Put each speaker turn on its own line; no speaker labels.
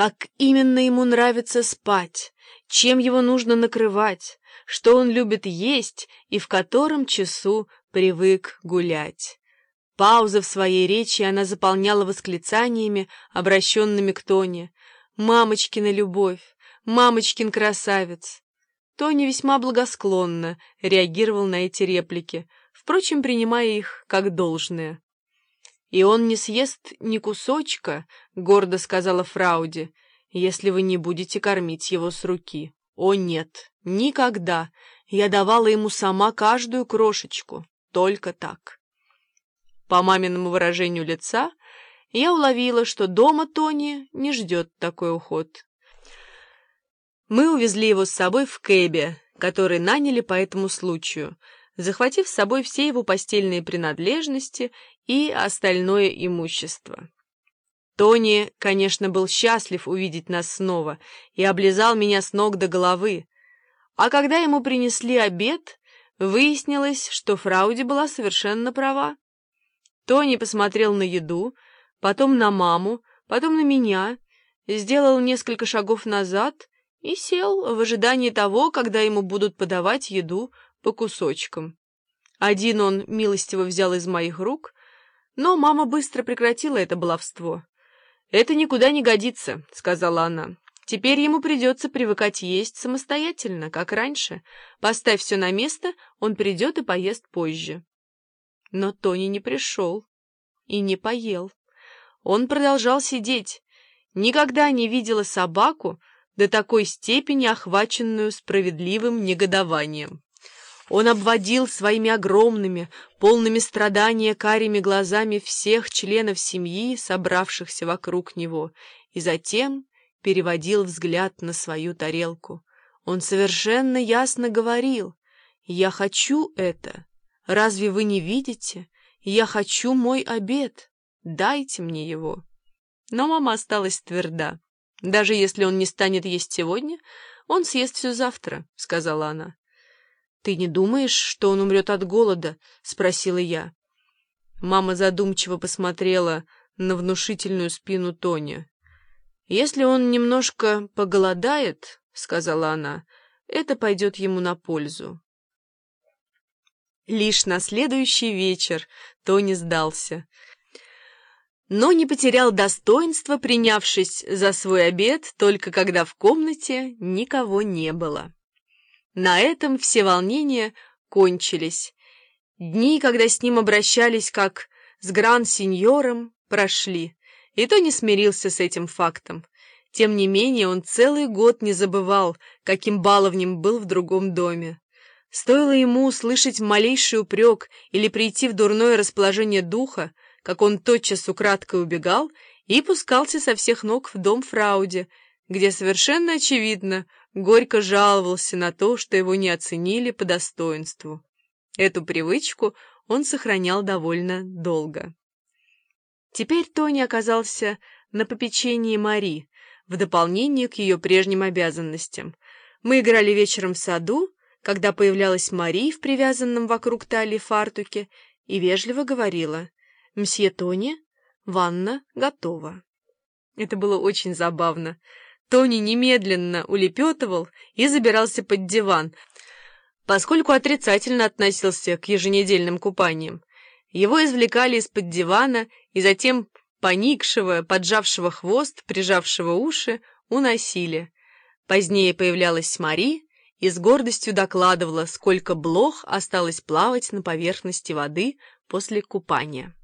как именно ему нравится спать, чем его нужно накрывать, что он любит есть и в котором часу привык гулять. Паузы в своей речи она заполняла восклицаниями, обращенными к Тоне. «Мамочкина любовь! Мамочкин красавец!» Тони весьма благосклонно реагировал на эти реплики, впрочем, принимая их как должное. «И он не съест ни кусочка», — гордо сказала Фрауди, «если вы не будете кормить его с руки». «О, нет, никогда! Я давала ему сама каждую крошечку, только так». По маминому выражению лица я уловила, что дома Тони не ждет такой уход. Мы увезли его с собой в кэбе, который наняли по этому случаю, захватив с собой все его постельные принадлежности и остальное имущество. Тони, конечно, был счастлив увидеть нас снова и облизал меня с ног до головы, а когда ему принесли обед, выяснилось, что Фрауди была совершенно права. Тони посмотрел на еду, потом на маму, потом на меня, сделал несколько шагов назад и сел в ожидании того, когда ему будут подавать еду по кусочкам. Один он милостиво взял из моих рук, но мама быстро прекратила это баловство. «Это никуда не годится», — сказала она. «Теперь ему придется привыкать есть самостоятельно, как раньше. Поставь все на место, он придет и поест позже». Но Тони не пришел и не поел. Он продолжал сидеть. Никогда не видела собаку, до такой степени охваченную справедливым негодованием. Он обводил своими огромными, полными страдания карими глазами всех членов семьи, собравшихся вокруг него, и затем переводил взгляд на свою тарелку. Он совершенно ясно говорил «Я хочу это». Разве вы не видите? Я хочу мой обед. Дайте мне его. Но мама осталась тверда. Даже если он не станет есть сегодня, он съест все завтра, — сказала она. «Ты не думаешь, что он умрет от голода?» — спросила я. Мама задумчиво посмотрела на внушительную спину Тони. «Если он немножко поголодает, — сказала она, — это пойдет ему на пользу. Лишь на следующий вечер Тони сдался. Но не потерял достоинства, принявшись за свой обед, только когда в комнате никого не было. На этом все волнения кончились. Дни, когда с ним обращались как с гран-сеньором, прошли, и то не смирился с этим фактом. Тем не менее, он целый год не забывал, каким баловнем был в другом доме. Стоило ему услышать малейший упрек или прийти в дурное расположение духа, как он тотчас украдкой убегал и пускался со всех ног в дом Фрауде, где совершенно очевидно горько жаловался на то, что его не оценили по достоинству. Эту привычку он сохранял довольно долго. Теперь Тони оказался на попечении Мари, в дополнение к ее прежним обязанностям. Мы играли вечером в саду, когда появлялась Мари в привязанном вокруг талии фартуке и вежливо говорила «Мсье Тони, ванна готова». Это было очень забавно. Тони немедленно улепетывал и забирался под диван, поскольку отрицательно относился к еженедельным купаниям. Его извлекали из-под дивана и затем поникшего, поджавшего хвост, прижавшего уши, уносили. Позднее появлялась Мари, и с гордостью докладывала, сколько блох осталось плавать на поверхности воды после купания.